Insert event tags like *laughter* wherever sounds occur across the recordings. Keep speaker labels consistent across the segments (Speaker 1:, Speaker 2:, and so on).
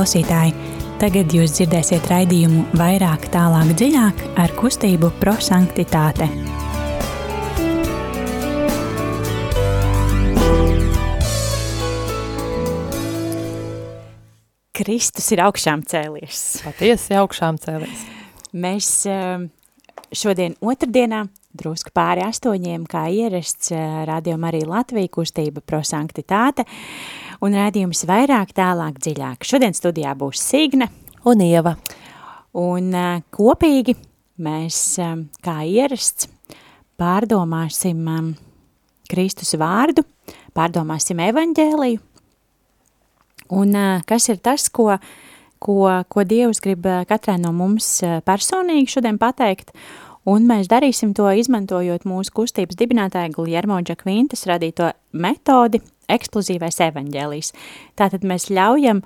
Speaker 1: klausītāji! Tagad jūs dzirdēsiet raidījumu vairāk, tālāk, dziļāk ar kustību prosanktitāte. Kristus ir augšām cēlies.
Speaker 2: Patiesi augšām cēlies.
Speaker 1: Mēs eh, šodien otrdienā drusku pāri astoņiem, kā ierasts rādījuma arī Latvija kustība prosanktitāte, un rādījums vairāk tālāk dziļāk. Šodien studijā būs Signe
Speaker 2: un Ieva.
Speaker 1: Un kopīgi mēs, kā ierasts, pārdomāsim Kristus vārdu, pārdomāsim evaņģēliju, un kas ir tas, ko, ko, ko Dievs grib katrai no mums personīgi šodien pateikt, un mēs darīsim to izmantojot mūsu kustības dibinātāja Guljermo Džakvintas radīto metodi eksplozīvais evaņģēlijs. Tātad mēs ļaujam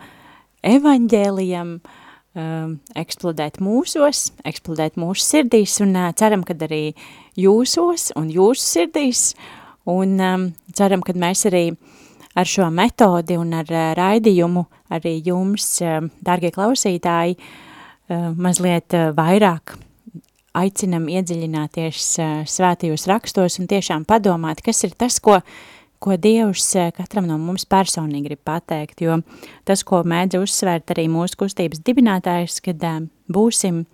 Speaker 1: evaņģēlijam um, eksplodēt mūsos, eksplodēt mūsu sirdīs un uh, ceram, kad arī jūsos un jūsu sirdīs un um, ceram, kad mēs arī ar šo metodi un ar uh, raidījumu arī jums, uh, dārgie klausītāji, uh, mazliet uh, vairāk aicinam iedziļināties svētajos rakstos un tiešām padomāt, kas ir tas, ko, ko Dievs katram no mums personīgi grib pateikt, jo tas, ko mēdz uzsvērt arī mūsu kustības dibinātājs, kad būsim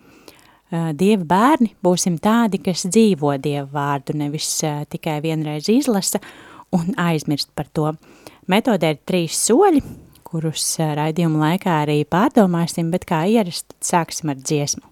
Speaker 1: Dieva bērni, būsim tādi, kas dzīvo Dieva vārdu, nevis tikai vienreiz izlasa un aizmirst par to. Metodē ir trīs soļi, kurus raidījuma laikā arī pārdomāsim, bet kā ierast, sāksim ar dziesmu.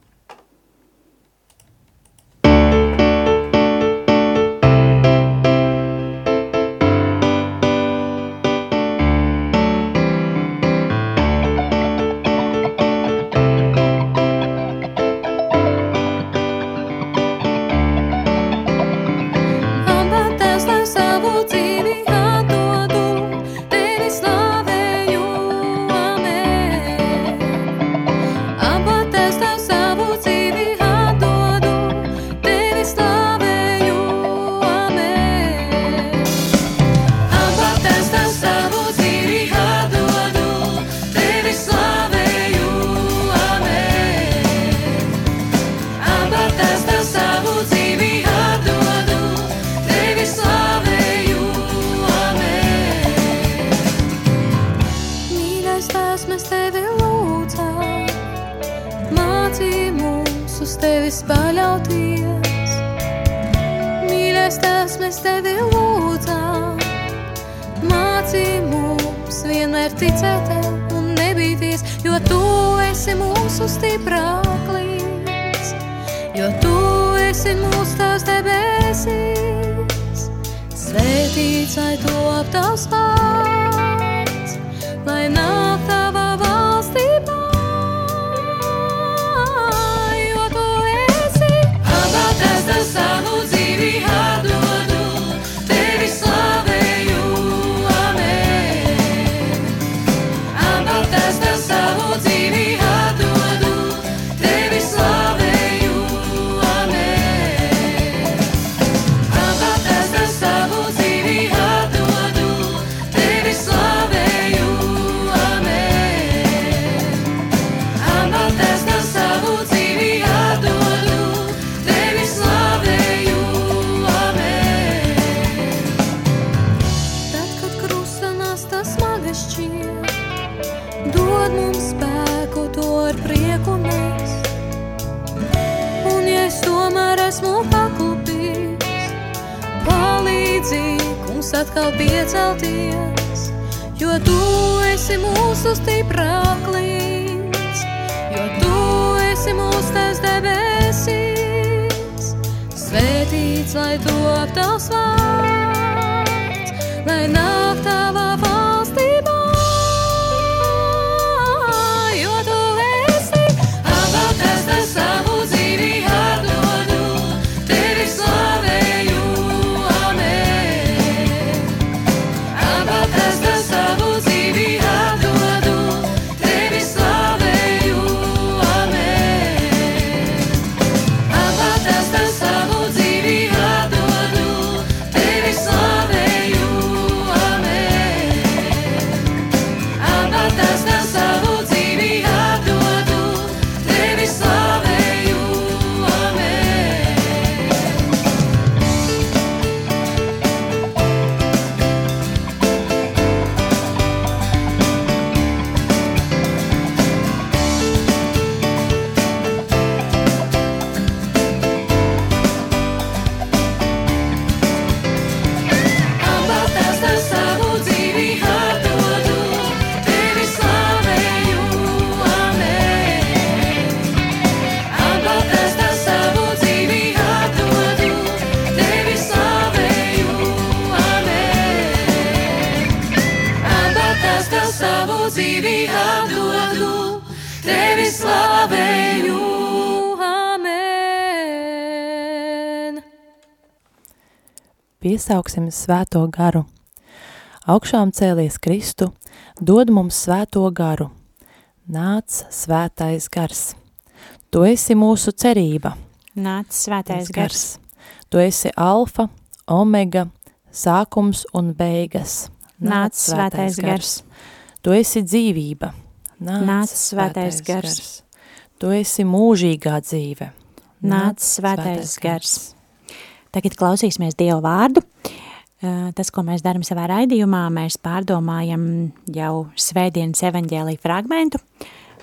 Speaker 1: tavs debesīs, svētīts lai to aptaustās.
Speaker 3: Atkal piecelties, jo tu esi mūsu stiprāklīns, jo tu esi mūsu tas debesīs. Svētīts, lai top tavs vārds,
Speaker 2: Piesauksim svēto garu. Augšām cēlies Kristu, dod mums svēto garu. Nāc svētais gars. Tu esi mūsu cerība.
Speaker 1: Nāc svētais gars.
Speaker 2: Tu esi alfa, omega, sākums un beigas.
Speaker 1: Nāc svētais gars.
Speaker 2: Tu esi dzīvība.
Speaker 1: Nāc svētais gars.
Speaker 2: Tu esi mūžīgā dzīve.
Speaker 1: Nāc svētais gars. Tagad klausīsimies Dievu vārdu. Eh, Tas, ko mēs darām savā raidījumā, mēs pārdomājam jau svētdienas evaņģēlī fragmentu.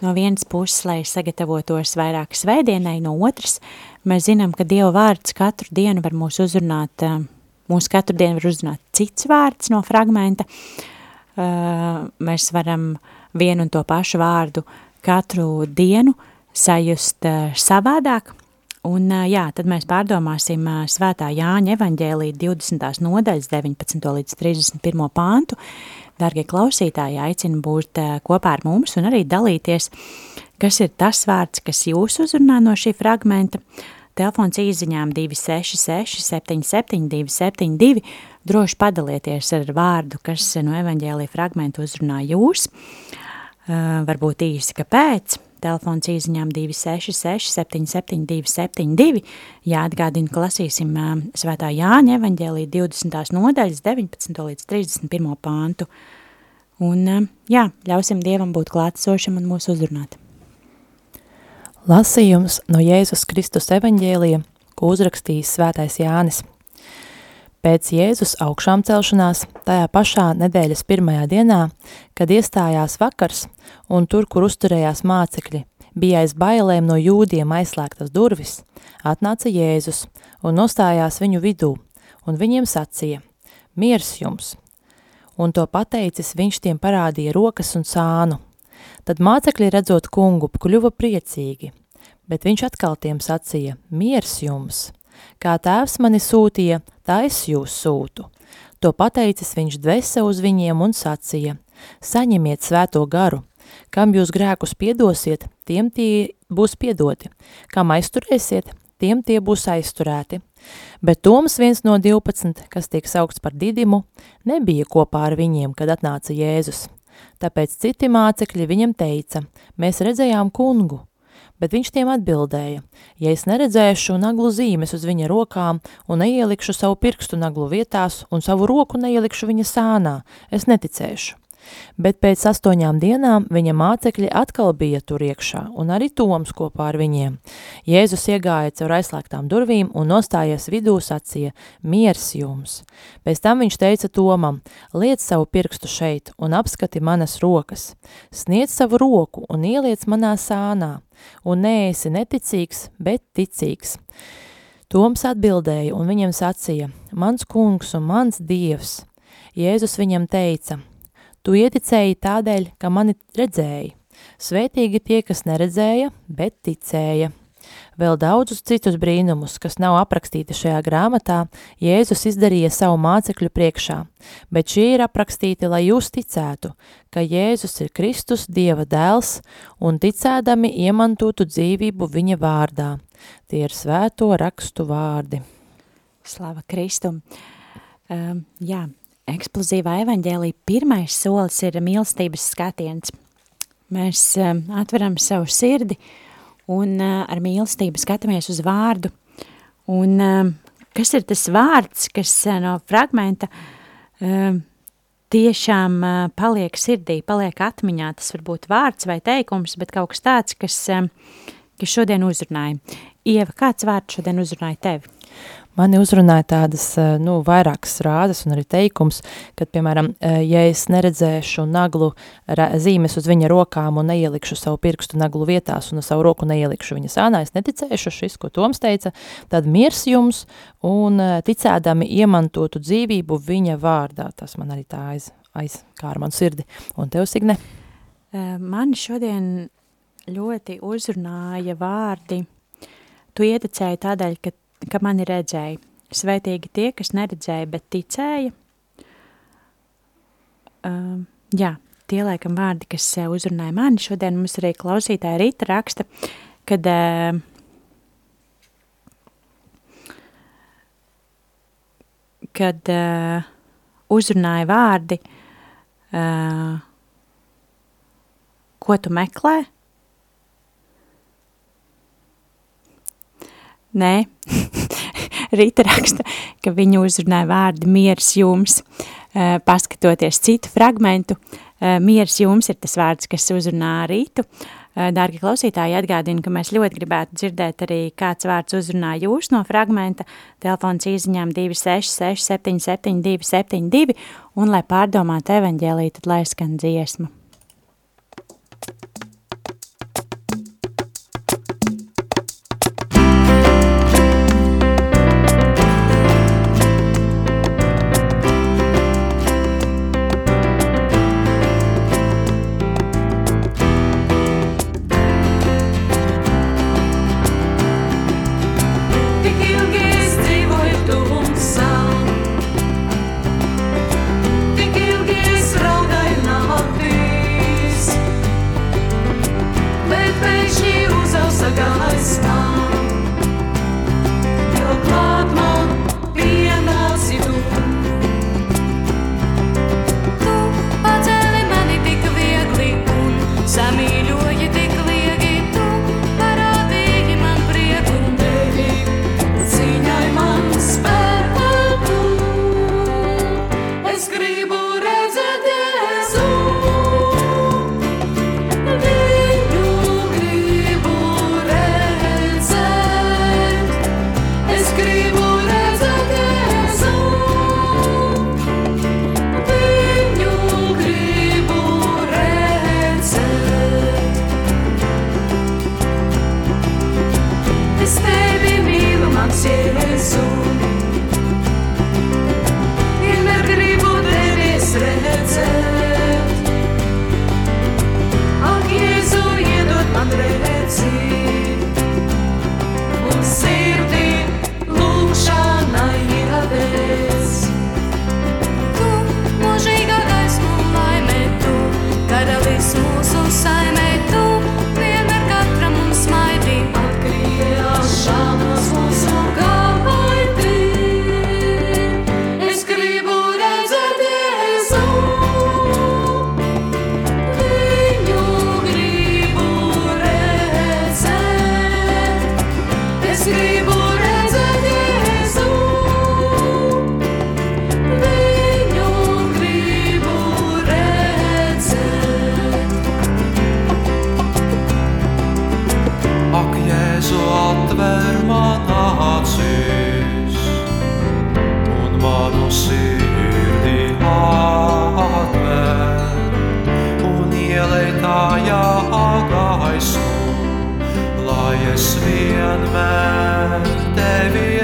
Speaker 1: No vienas puses, lai sagatavotos vairāk svētdienai, no otras, mēs zinām, ka Dieva vārds katru dienu var mūs uzrunāt, eh, mūs katru dienu var uzrunāt cits vārds no fragmenta. Eh, Mēs varam vienu un to pašu vārdu katru dienu sajust savādāk, Un, jā, tad mēs pārdomāsim svētā Jāņa evaņģēlī 20. nodaļas 19. līdz 31. pāntu. Dargie klausītāji, aicinu būt kopā ar mums un arī dalīties, kas ir tas vārds, kas jūs uzrunā no šī fragmenta. Telefons īziņām 266 77 272. Droši padalieties ar vārdu, kas no evaņģēlī fragmentu uzrunā jūs. Varbūt īsi, kāpēc. Telefons īziņām 266 77 272. Jāatgādina, ka lasīsim svētā Jāņa evaņģēlī 20. nodaļas 19. līdz 31. pāntu. Un jā, ļausim Dievam būt klātsošam un mūs uzrunāt.
Speaker 2: Lasījums no Jēzus Kristus evaņģēlija, ko uzrakstījis svētais Jānis. Pēc Jēzus augšām celšanās, tajā pašā nedēļas pirmajā dienā, kad iestājās vakars un tur, kur uzturējās mācekļi, bija aiz bailēm no jūdiem aizslēgtas durvis, atnāca Jēzus un nostājās viņu vidū, un viņiem sacīja, miers jums! Un to pateicis, viņš tiem parādīja rokas un sānu. Tad mācekļi redzot kungu, kļuva priecīgi, bet viņš atkal tiem sacīja, miers jums! Kā tēvs mani sūtīja, tā es jūs sūtu. To pateicis viņš dvese uz viņiem un sacīja, saņemiet svēto garu, kam jūs grēkus piedosiet, tiem tie būs piedoti, kam aizturēsiet, tiem tie būs aizturēti. Bet Toms viens no 12, kas tiek saukts par didimu, nebija kopā ar viņiem, kad atnāca Jēzus. Tāpēc citi mācekļi viņam teica, mēs redzējām kungu, bet viņš tiem atbildēja, ja es neredzēšu naglu zīmes uz viņa rokām un neielikšu savu pirkstu naglu vietās un savu roku neielikšu viņa sānā, es neticēšu. Bet pēc astoņām dienām viņa mācekļi atkal bija tur iekšā, un arī Toms kopā ar viņiem. Jēzus iegāja caur aizslēgtām durvīm un nostājies vidū sacīja, miers jums. Pēc tam viņš teica Tomam, liec savu pirkstu šeit un apskati manas rokas. Sniedz savu roku un ieliec manā sānā, un neesi neticīgs, bet ticīgs. Toms atbildēja un viņam sacīja, mans kungs un mans dievs. Jēzus viņam teica, Tu ieticēji tādēļ, ka mani redzēji. Svētīgi tie, kas neredzēja, bet ticēja. Vēl daudzus citus brīnumus, kas nav aprakstīti šajā grāmatā, Jēzus izdarīja savu mācekļu priekšā, bet šie ir aprakstīti, lai jūs ticētu, ka Jēzus ir Kristus Dieva dēls un ticēdami iemantotu dzīvību viņa vārdā. Tie ir svēto rakstu vārdi.
Speaker 1: Slava Kristum! Um, jā, eksplozīvā evaņģēlī pirmais solis ir mīlestības skatiens. Mēs um, atveram savu sirdi un uh, ar mīlestību skatāmies uz vārdu. Un um, kas ir tas vārds, kas uh, no fragmenta um, tiešām uh, paliek sirdī, paliek atmiņā? Tas var būt vārds vai teikums, bet kaut kas tāds, kas, um, kas šodien uzrunāja. Ieva, kāds vārds šodien uzrunāja tevi?
Speaker 2: Mani uzrunāja tādas, nu, vairākas rādes un arī teikums, kad, piemēram, ja es neredzēšu naglu zīmes uz viņa rokām un neielikšu savu pirkstu naglu vietās un savu roku neielikšu viņa sānā, es neticēšu šis, ko Toms teica, tad mirs jums un ticēdami iemantotu dzīvību viņa vārdā. Tas man arī tā aiz, aiz kā ar manu sirdi. Un tev, Signe?
Speaker 1: Mani šodien ļoti uzrunāja vārdi. Tu ieticēji tādēļ, ka ka mani redzēja. Svētīgi tie, kas neredzēja, bet ticēja. Uh, jā, tie laikam vārdi, kas uh, uzrunāja mani. Šodien mums arī klausītāja Rīta raksta, kad uh, kad uh, uzrunāja vārdi, uh, ko tu meklē? Nē, Rīta raksta, ka viņu uzrunāja vārdi miers jums, uh, paskatoties citu fragmentu. Uh, miers jums ir tas vārds, kas uzrunā Rītu. Uh, Dārgi klausītāji, atgādinu, ka mēs ļoti gribētu dzirdēt arī kāds vārds uzrunā jūs no fragmenta. Telefons īziņām 266 77 272 un, lai pārdomātu evaņģēlī, tad lai skan dziesma.
Speaker 4: Vienmēr
Speaker 3: tevi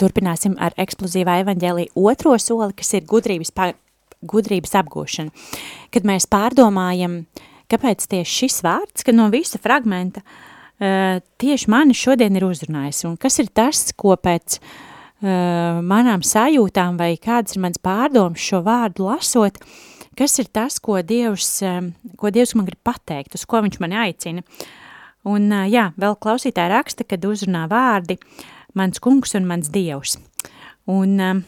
Speaker 1: Turpināsim ar eksplozīvā evaņģēlī otro soli, kas ir gudrības, pa, gudrības apgūšana. Kad mēs pārdomājam, kāpēc tieši šis vārds, ka no visa fragmenta uh, tieši mani šodien ir uzrunājis, un kas ir tas, ko pēc uh, manām sajūtām vai kādas ir mans pārdoms šo vārdu lasot, kas ir tas, ko Dievs, um, ko Dievs man grib pateikt, uz ko viņš mani aicina. Un uh, jā, vēl klausītāji raksta, kad uzrunā vārdi, mans kungs un mans dievs. Un, um,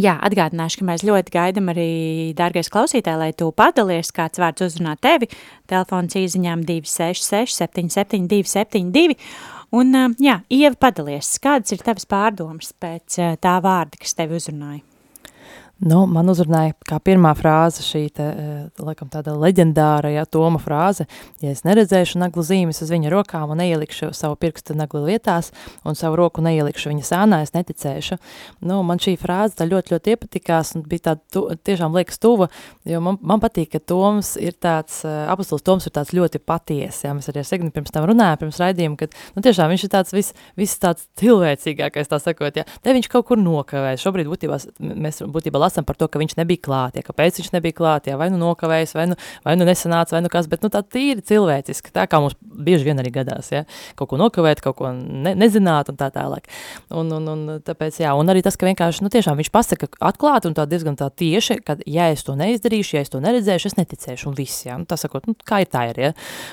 Speaker 1: jā, atgādināšu, ka mēs ļoti gaidam arī, dārgais klausītāji, lai tu padalies, kāds vārds uzrunā tevi, telefons īziņām 266 77 272, un, um, jā, Ieva padalies, kādas ir tavas pārdomas pēc uh, tā vārda, kas tevi uzrunāja?
Speaker 2: Nu, man uzrunāja kā pirmā frāze šī, te, eh, laikam tāda leģendāra, ja, Toma frāze, ja es neredzēšu naglu zīmes uz viņa rokām un neielikšu savu pirkstu naglu vietās un savu roku neielikšu viņa sānā, es neticēšu. Nu, man šī frāze tā ļoti, ļoti iepatikās un bija tāda tu, tiešām liekas tuva, jo man, man patīk, ka Toms ir tāds, eh, apostols Toms ir tāds ļoti paties, ja, mēs arī ar Segni pirms tam runājām, pirms raidījuma, kad, nu, tiešām viņš ir tāds vis, vis tāds cilvēcīgākais, tā sakot, ja, te viņš kaut kur nokavē, šobrīd būtībā, mēs būtībā lasām par to, ka viņš nebija klāt, ja, kāpēc viņš nebija klāt, ja, vai nu nokavējis, vai nu, vai nu nesanāca, vai nu kas, bet nu tā tīri cilvēciski, tā kā mums bieži vien arī gadās, ja, kaut ko nokavēt, kaut ko ne, nezināt un tā tālāk. Un, un, un tāpēc, jā, un arī tas, ka vienkārši, nu tiešām viņš pasaka atklāti un tā diezgan tā tieši, ka ja es to neizdarīšu, ja es to neredzēšu, es neticēšu un viss, ja, nu tā sakot, nu kā ir tā ir, ja,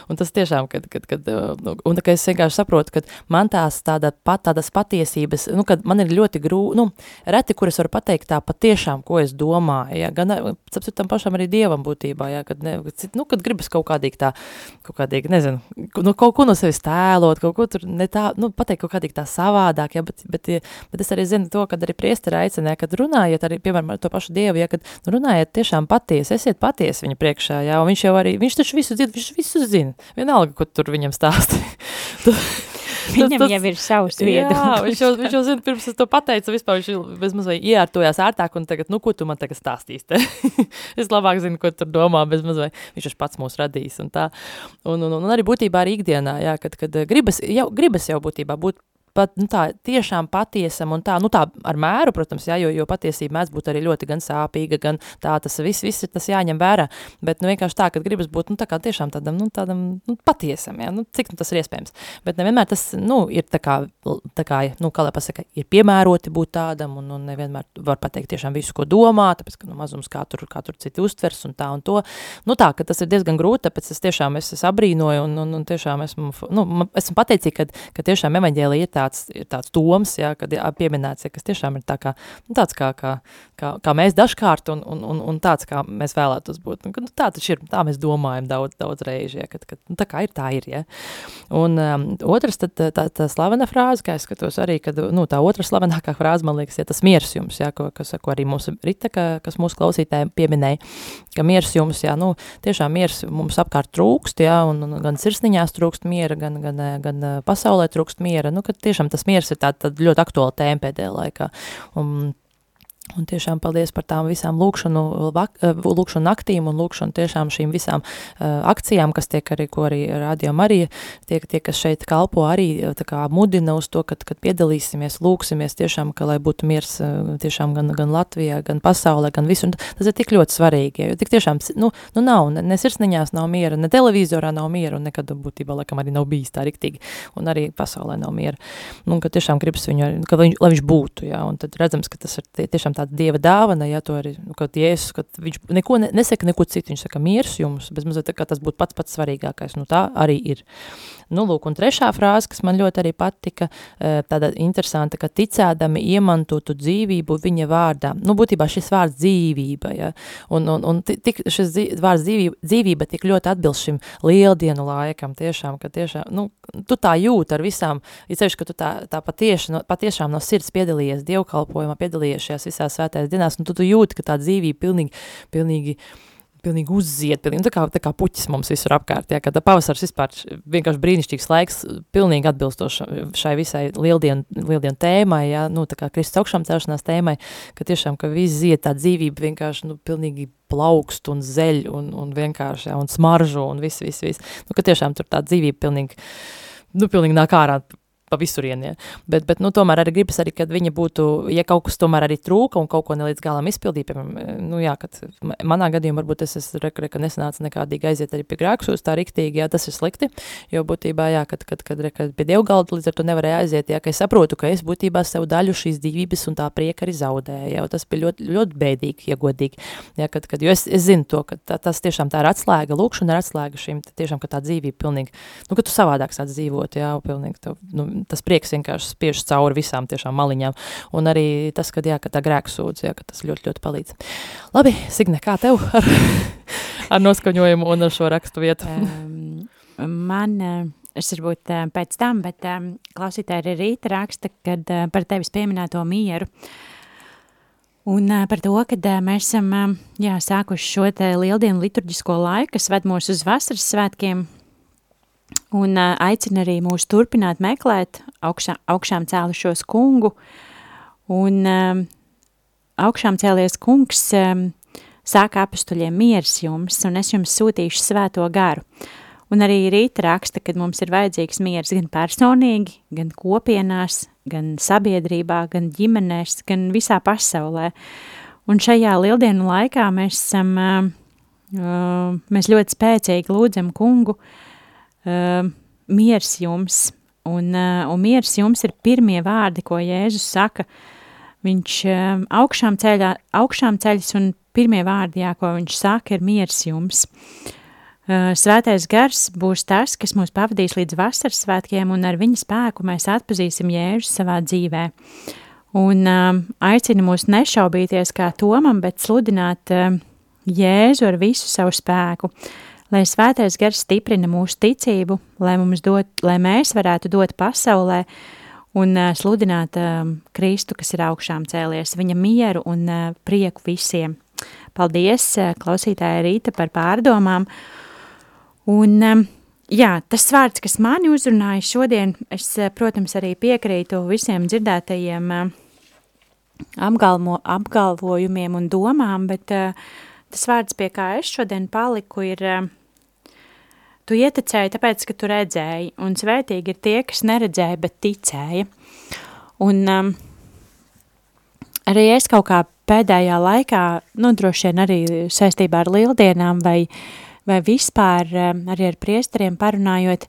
Speaker 2: un tas tiešām, kad, kad, kad nu, un tā, ka es vienkārši saprotu, ka man tās tāda pat, tādas patiesības, nu, kad man ir ļoti grūti, nu, reti, kur es varu pateikt tā patiešām, ko es domāju, ja, gan, sapsit, tam pašam arī Dievam būtībā, ja, kad, ne, nu, kad gribas kaut kādīgi tā, kaut kādīgi, nezinu, nu, kaut ko no sevis tēlot, kaut ko tur ne tā, nu, pateikt kaut kādīgi tā savādāk, ja, bet, bet, bet es arī zinu to, kad arī priesteri aicināja, kad runājiet arī, piemēram, ar to pašu Dievu, ja, kad nu, runājiet tiešām patiesi, esiet patiesi viņa priekšā, ja, un viņš jau arī, viņš taču visu zina, viņš visu zina, vienalga, ko tur viņam stāsti. *laughs*
Speaker 1: Viņam tas, jau ir savs viedoklis.
Speaker 2: Viņš jau, viņš jau zina, pirms es to pateicu, vispār viņš bezmaz vai ieārtojās ērtāk un tagad, nu, ko tu man tagad stāstīsi *laughs* es labāk zinu, ko tur domā, bezmaz vai viņš ir pats mūs radījis un tā. Un, un, un arī būtībā arī ikdienā, jā, kad, kad gribas, jau, gribas jau būtībā būt pat nu, tā, tiešām patiesam un tā, nu tā ar mēru, protams, jā, jo, jo patiesība mēdz būt arī ļoti gan sāpīga, gan tā, tas viss, viss ir tas jāņem vērā, bet nu vienkārši tā, ka gribas būt, nu tā kā tiešām tādam, nu tādam, nu patiesam, jā, nu cik nu tas ir iespējams, bet nevienmēr tas, nu, ir tā kā, tā kā, nu, kā lai pasaka, ir piemēroti būt tādam un, un nevienmēr var pateikt tiešām visu, ko domā, tāpēc, ka, nu, mazums kā tur, kā tur citi uztvers un tā un to, nu tā, ka tas ir diezgan grūti, tāpēc es tiešām es, es abrīnoju un, un, un tiešām esmu, nu, esmu pateicīgi, ka, ka tiešām evaņģēlī ir tā tāds, ir tāds doms, jā, kad jā, pieminēts, ja, kas tiešām ir tā kā, nu, tāds kā, kā, kā, kā mēs dažkārt un, un, un, un tāds, kā mēs vēlētos būt. Nu, tā taču ir, tā mēs domājam daudz, daudz reizi, ja, kad, kad nu, tā kā ir, tā ir, ja. Un um, otrs, tad tā, tā, tā slavena frāze, kā es skatos arī, kad, nu, tā otra slavenākā frāze, man liekas, ja tas miers jums, ja, ko, kas, ko arī mūsu Rita, ka, kas mūsu klausītājiem pieminēja, ka miers jums, ja, nu, tiešām miers mums apkārt trūkst, ja, un, un gan sirsniņās trūkst miera, gan, gan, gan pasaulē trūkst miera, nu, ka tiešām tas miers ir tāda tā ļoti aktuāla tēma pēdējā laikā. Un, Un tiešām paldies par tām visām lūkšanu, vak, eh, lūkšanu naktīm un lūkšanu tiešām šīm visām uh, akcijām, kas tiek arī, ko arī Radio Marija, tie, tie kas šeit kalpo arī eh, tā kā mudina uz to, kad, kad piedalīsimies, lūksimies tiešām, ka lai būtu miers tiešām gan, gan Latvijā, gan pasaulē, gan visu, un tas ir tik ļoti svarīgi, jo tik tiešām, nu, nu nav, ne, ne sirsniņās nav miera, ne televizorā nav miera, un nekad būtībā, laikam, arī nav bijis tā riktīgi, un arī pasaulē nav miera, un ka tiešām gribas viņu, ka viņš, lai viņš būtu, jā, un tad redzams, ka tas ir tiešām tiešām tāda dieva dāvana, ja to arī, nu, kad Jēzus, kad viņš neko ne, nesaka neko citu, viņš saka miers jums, bet mazliet tā kā tas būtu pats pats svarīgākais, nu tā arī ir. Nu, lūk, un trešā frāze, kas man ļoti arī patika, e, tāda interesanta, ka ticēdami iemantotu dzīvību viņa vārdā. Nu, būtībā šis vārds dzīvība, ja, un, un, un tik šis vārds dzīvība, dzīvība tik ļoti atbilst šim lieldienu laikam, tiešām, ka tiešām, nu, tu tā jūt ar visām, ir cevišķi, ka tu tā, tā patieši, no, patiešām no sirds piedalījies dievkalpojumā, piedalījies šajās visās svētais dienās, un tu, tu jūti, ka tā dzīvība pilnīgi, pilnīgi, pilnīgi uzziet, pilnīgi, nu, tā, kā, tā kā puķis mums visur apkārt, jā, kad pavasars vispār vienkārši brīnišķīgs laiks, pilnīgi atbilstoši šai visai lieldienu, lieldienu tēmai, jā, nu, tā kā Kristus augšām celšanās tēmai, ka tiešām, ka viss ziet tā dzīvība vienkārši, nu, pilnīgi plaukst un zeļ un, un vienkārši, jā, un smaržo un viss, viss, viss, nu, ka tiešām tur tā dzīvība pilnīgi, nu, pilnīgi nāk ārā pa visurienē. Bet, bet nu, tomēr arī gribas, arī, kad viņa būtu, ja kaut kas tomēr arī trūka un kaut ko nelīdz galam izpildīja, piemēram, nu jā, kad manā gadījumā varbūt es esmu reka, ka nesanāca nekādīgi aiziet arī pie grēkšūs, tā riktīgi, jā, tas ir slikti, jo būtībā, jā, kad, kad, kad, kad pie dievgalda līdz ar to nevarēja aiziet, jā, ka es saprotu, ka es būtībā sev daļu šīs dzīvības un tā prieka arī zaudēju, jā, tas bija ļoti, ļoti bēdīgi, iegodīgi, jā, kad, kad, jo es, es zinu to, ka tā, tas tiešām tā ir atslēga, lūkšana ir atslēga šīm, tiešām, ka tā dzīvība pilnīgi, nu, ka tu savādāk sāc dzīvot, jā, pilnīgi, tu, nu, tas prieks vienkārši spiež cauri visām tiešām maliņām. Un arī tas, ka, jā, ka tā grēksūdz, jā, ka tas ļoti, ļoti palīdz. Labi, Signe, kā tev *laughs* ar, ar noskaņojumu un ar šo rakstu vietu?
Speaker 1: um, man, es varbūt pēc tam, bet um, klausītāji arī rīta raksta, kad uh, par tevis pieminēto mieru. Un uh, par to, ka uh, mēs esam uh, jā, sākuši šo te lieldienu liturģisko laiku, kas ved mūs uz vasaras svētkiem, un aicina arī mūs turpināt meklēt augšā, augšām cēlušos kungu, un augšām cēlies kungs sāka apustuļiem miers jums, un es jums sūtīšu svēto garu. Un arī rīta raksta, ka mums ir vajadzīgs miers gan personīgi, gan kopienās, gan sabiedrībā, gan ģimenēs, gan visā pasaulē. Un šajā lieldienu laikā mēs esam, mēs ļoti spēcīgi lūdzam kungu, uh, miers jums, un, uh, un miers jums ir pirmie vārdi, ko Jēzus saka, viņš uh, augšām, ceļā, augšām ceļas un pirmie vārdi, jā, ko viņš saka, ir miers jums. Uh, Eh, svētais gars būs tas, kas mūs pavadīs līdz vasaras svētkiem, un ar viņa spēku mēs atpazīsim jēžu savā dzīvē. Un um, aicina mūs nešaubīties kā Tomam, bet sludināt um, Jēzu ar visu savu spēku, lai svētais gars stiprina mūsu ticību, lai, dot, lai mēs varētu dot pasaulē un uh, sludināt um, Kristu, kas ir augšām cēlies, viņa mieru un uh, prieku visiem. Paldies, uh, klausītāja Rīta, par pārdomām! Un, um, jā, tas vārds, kas mani uzrunāja šodien, es, uh, protams, arī piekrītu visiem dzirdētajiem uh, apgalvo, apgalvojumiem un domām, bet uh, tas vārds, pie kā es šodien paliku, ir uh, tu ieticēji tāpēc, ka tu redzēji, un svētīgi ir tie, kas neredzēja, bet ticēja. Un um, arī es kaut kā pēdējā laikā, nu, droši vien arī saistībā ar lieldienām vai uh, vai vispār um, arī ar priesteriem parunājot,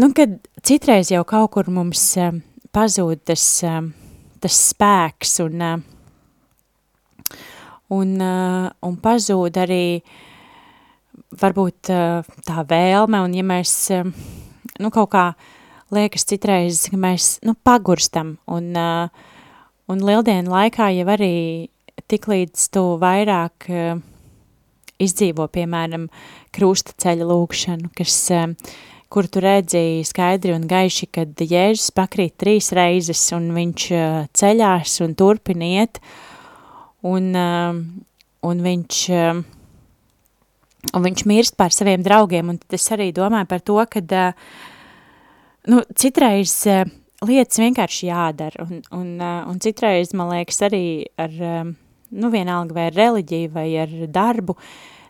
Speaker 1: nu, kad citreiz jau kaut kur mums um, pazūd tas, um, tas spēks un, un, uh, un pazūd arī varbūt uh, tā vēlme, un ja mēs, nu, kaut kā liekas citreiz, ka mēs, nu, pagurstam, un, uh, un lieldienu laikā jau arī tik līdz tu vairāk izdzīvo, piemēram, krusta ceļa lūkšanu, kas, eh, kur tu redzēji skaidri un gaiši, kad Jēzus pakrīt trīs reizes un viņš eh, ceļās un turpina iet, un, eh, un viņš, un viņš mirst par saviem draugiem, un tad es arī domāju par to, kad, nu, citreiz lietas vienkārši jādara, un, un, un citreiz, man liekas, arī ar, nu, vienalga vai ar reliģiju vai ar darbu,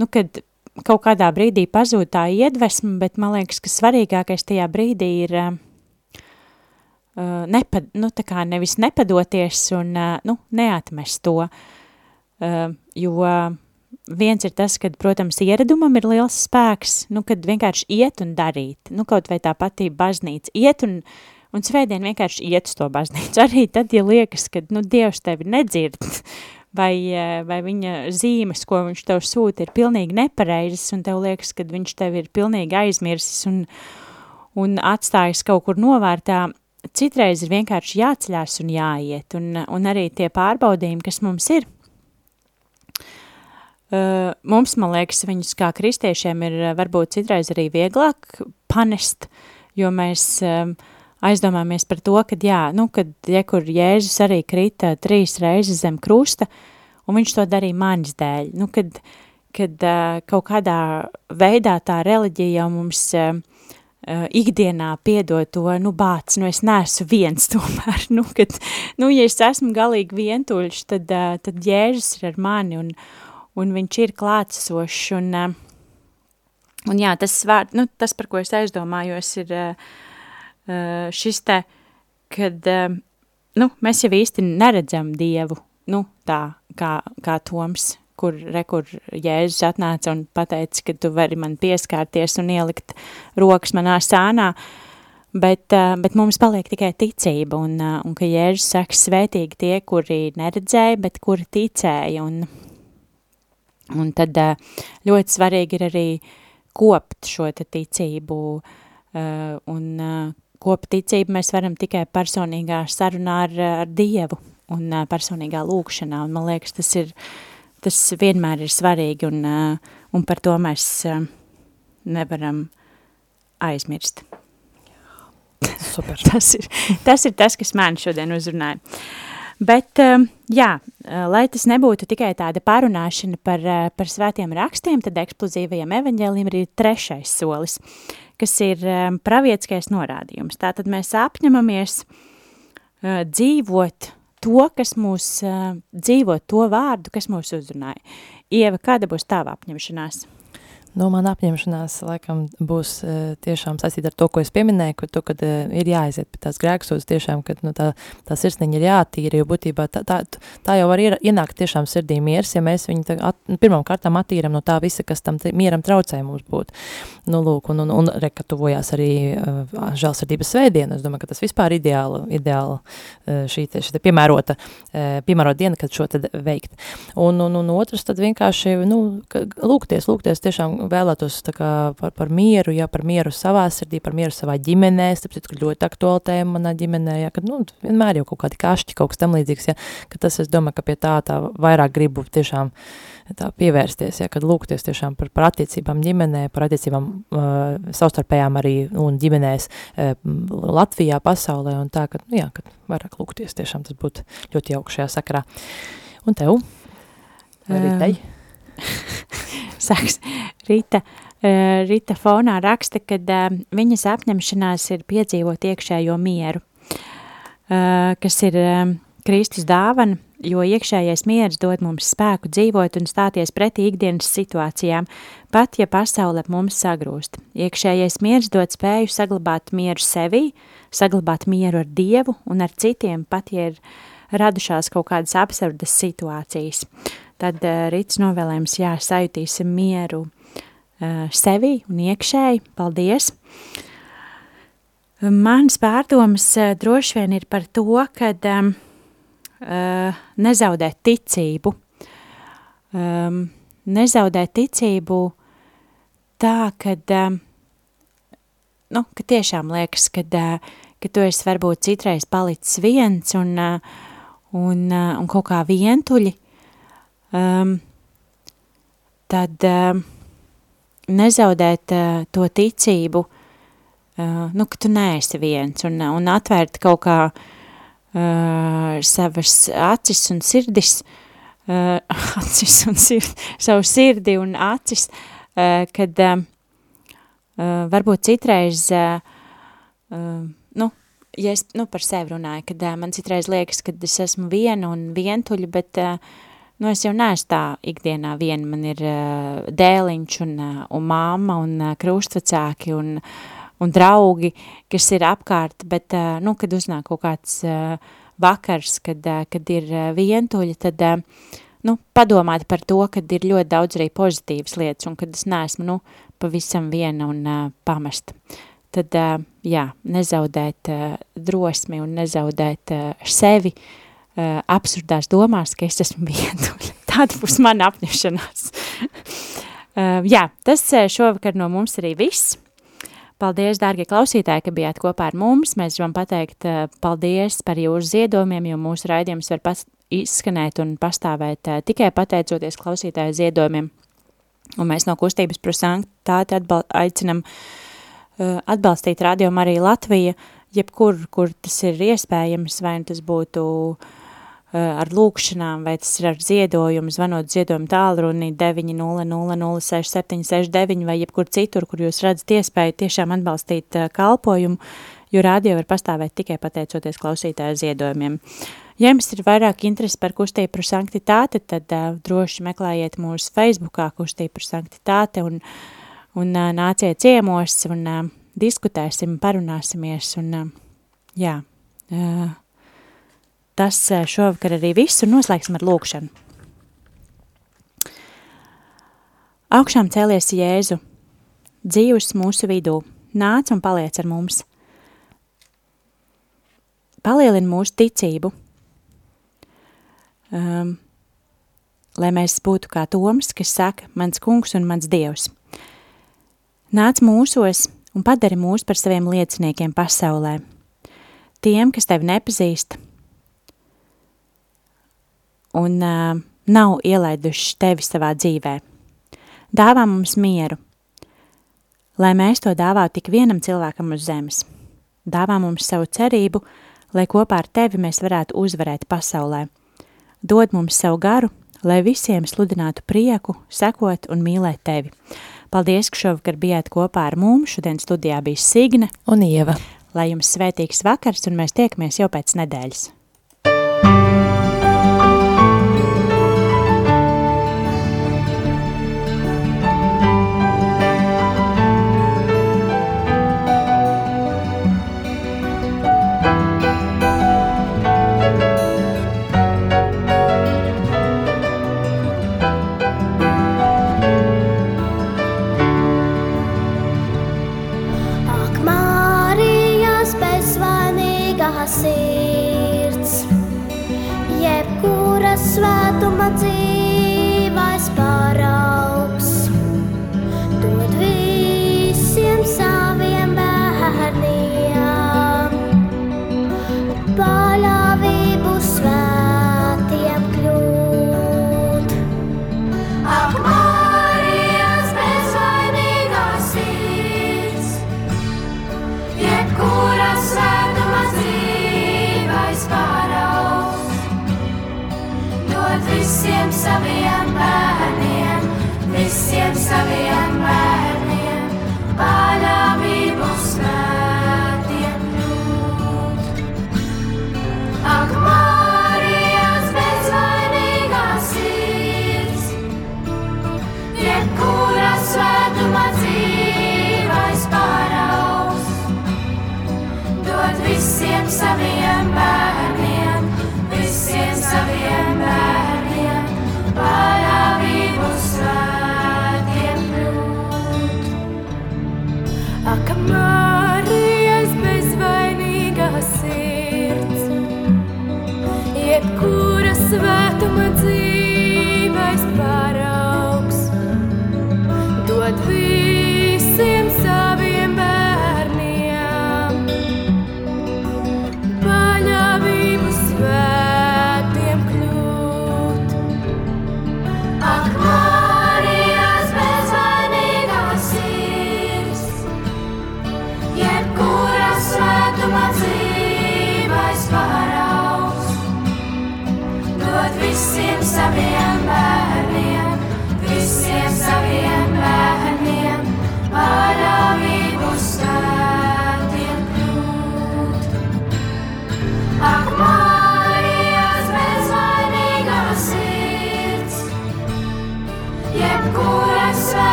Speaker 1: nu, kad kaut kādā brīdī pazūd tā iedvesma, bet man liekas, ka svarīgākais tajā brīdī ir nepa, nu, tā kā nevis nepadoties un nu, neatmest to, jo viens ir tas, kad, protams, ieradumam ir liels spēks, nu, kad vienkārši iet un darīt, nu, kaut vai tā patī baznīca, iet un, un svētdien vienkārši iet uz to baznīcu, *laughs* arī tad, ja liekas, ka, nu, Dievs tevi nedzird, *laughs* vai, eh, vai viņa zīmes, ko viņš tev sūta, ir pilnīgi nepareizes, un tev liekas, ka viņš tev ir pilnīgi aizmirsis un, un atstājis kaut kur novārtā, citreiz ir vienkārši jāceļās un jāiet, un, un arī tie pārbaudījumi, kas mums ir, mums, man liekas, viņus kā kristiešiem ir varbūt citreiz arī vieglāk panest, jo mēs uh, aizdomāmies par to, ka jā, nu, kad, ja kur Jēzus arī krita trīs reizes zem krusta, un viņš to darīja manis dēļ, nu, kad, kad kaut kādā veidā tā reliģija jau mums ikdienā piedod to, nu, bāc, nu, es neesmu viens *laughs* tomēr, nu, kad, nu, ja es esmu galīgi vientuļš, tad, tad Jēzus ir ar mani, un, un viņš ir klātsošs, un, uh, un jā, tas, vārd, nu, tas, par ko es aizdomājos, ir uh, Eh, šis te, kad, eh, nu, mēs jau īsti neredzam Dievu, nu, tā kā, kā Toms, kur, re, kur Jēzus atnāca un pateica, ka tu vari man pieskārties un ielikt rokas manā sānā, bet, eh, bet mums paliek tikai ticība, un, un ka Jēzus saka svētīgi tie, kuri neredzēja, bet kuri ticēja, un, un tad ļoti svarīgi ir arī kopt šo ticību, un kopticību mēs varam tikai personīgā sarunā ar, ar Dievu un personīgā lūkšanā, un man liekas, tas ir, tas vienmēr ir svarīgi, un, un par to mēs nevaram aizmirst.
Speaker 2: Super. *laughs*
Speaker 1: tas, ir, tas ir tas, kas man šodien uzrunāja. Bet, um, jā, uh, lai tas nebūtu tikai tāda parunāšana par, uh, par svētiem rakstiem, tad eksplozīvajiem evaņģēliem ir trešais solis, kas ir um, pravietiskais norādījums. Tātad mēs apņemamies uh, dzīvot to, kas mūs, uh, dzīvot to vārdu, kas mūs uzrunāja. Ieva, kāda būs tava apņemšanās?
Speaker 2: Nu, man apņemšanās laikam būs uh, tiešām saistīta ar to, ko es pieminēju, ka to, kad uh, ir jāaiziet pie tās grēksūdas tiešām, kad nu, tā, tā sirsniņa ir jātīra, jo būtībā tā, tā, tā jau var ienākt tiešām sirdī miers, ja mēs viņu at, pirmām kārtām attīram no tā visa, kas tam mieram traucē mums būt. Nu, lūk, un, un, un rekatuvojās arī uh, žēlsirdības svētdiena, es domāju, ka tas vispār ideāli, ideāli uh, šī, te, šī te piemērota, uh, piemērota diena, kad šo tad veikt. Un, un, un otrs tad vienkārši, nu, lūgties, lūgties tiešām vēlētos kā par, par mieru, jā, par mieru savā sirdī, par mieru savā ģimenē, tāpēc, ka ļoti aktuāla tēma manā ģimenē, jā, kad, nu, vienmēr jau kaut kādi kašķi, kaut kas tam līdzīgs, jā, ka tas, es domāju, ka pie tā, tā vairāk gribu tiešām tā pievērsties, jā, kad lūgties tiešām par, par attiecībām ģimenē, par attiecībām uh, savstarpējām arī un ģimenēs uh, Latvijā, pasaulē un tā, ka, nu, jā, kad vairāk lūgties tiešām tas būtu ļoti jauks šajā sakarā. Un tev? Vai arī tei? *laughs*
Speaker 1: Sāks Rita, uh, Rita fonā raksta, ka uh, viņas apņemšanās ir piedzīvot iekšējo mieru, uh, kas ir Kristus dāvana, jo iekšējais miers dod mums spēku dzīvot un stāties pretī ikdienas situācijām, pat ja pasaule mums sagrūst. Iekšējais miers dod spēju saglabāt mieru sevī, saglabāt mieru ar Dievu un ar citiem, pat ja ir radušās kaut kādas absurdas situācijas. Tad uh, rīts novēlējums, jā, sajutīsim mieru uh, sevi un iekšēji. Paldies! Mans pārdomas uh, droši vien ir par to, kad um, uh, nezaudēt ticību. Um, nezaudēt ticību tā, kad, um, nu, ka tiešām liekas, kad, uh, ka tu esi varbūt citreiz palicis viens un, uh, un, uh, un kaut kā vientuļi, um, tad um, nezaudēt uh, to ticību, uh, nu, ka tu neesi viens un, un atvērt kaut kā uh, savas acis un sirdis, uh, *laughs* acis un sirdi, savu sirdi un acis, uh, kad uh, varbūt citreiz, uh, uh, nu, ja es nu, par sevi runāju, kad uh, man citreiz liekas, ka es esmu viena un vientuļa, bet uh, nu, es jau neesmu tā ikdienā viena, man ir uh, dēliņš un, uh, un māma un uh, krustvecāki un, un draugi, kas ir apkārt, bet, uh, nu, kad uznāk kaut kāds uh, vakars, kad, uh, kad ir uh, vientuļa, tad, uh, nu, padomāt par to, kad ir ļoti daudz arī pozitīvas lietas un kad es neesmu, nu, pavisam viena un uh, pamesta. Tad, uh, jā, nezaudēt uh, drosmi un nezaudēt uh, sevi, uh, uh, absurdās domās, ka es esmu *laughs* vientuļa. Tāda būs mana apņemšanās. uh, jā, tas šovakar no mums arī viss. Paldies, dārgie klausītāji, ka bijāt kopā ar mums. Mēs gribam pateikt uh, paldies par jūsu ziedojumiem, jo mūsu raidījums var izskanēt un pastāvēt uh, tikai pateicoties klausītāju ziedojumiem. Un mēs no kustības prosanktāti atbal aicinam uh, atbalstīt Radio Mariju Latviju, jebkur, kur tas ir iespējams, vai tas būtu uh, Eh, ar lūkšanām, vai tas ir ar ziedojumu, zvanot ziedojumu tālruni 900-6769 vai jebkur citur, kur jūs redzat iespēju tiešām atbalstīt uh, kalpojumu, jo rādio var pastāvēt tikai pateicoties klausītāju ziedojumiem. Ja jums ir vairāk interesi par kustību par sanktitāti, tad uh, droši meklējiet mūsu Facebookā kustību par sanktitāti un, un uh, nāciet ciemos un uh, diskutēsim, parunāsimies un uh, jā, uh, tas šovakar arī viss un noslēgsim ar lūkšanu. Augšām cēlies Jēzu, dzīvus mūsu vidū, nāc un paliec ar mums. Palielina mūsu ticību, um, lai mēs būtu kā Toms, kas saka, mans kungs un mans dievs. Nāc mūsos un padari mūs par saviem lieciniekiem pasaulē, tiem, kas tevi nepazīst, un uh, nav ielaiduši tevi savā dzīvē. Dāvā mums mieru, lai mēs to dāvātu tik vienam cilvēkam uz zemes. Dāvā mums savu cerību, lai kopā ar tevi mēs varētu uzvarēt pasaulē. Dod mums savu garu, lai visiem sludinātu prieku, sekot un mīlēt tevi. Paldies, ka šovakar bijāt kopā ar mums. Šodien studijā bija Signe
Speaker 2: un Ieva.
Speaker 1: Lai jums svētīgs vakars, un mēs tiekamies jau pēc nedēļas.
Speaker 3: to my team.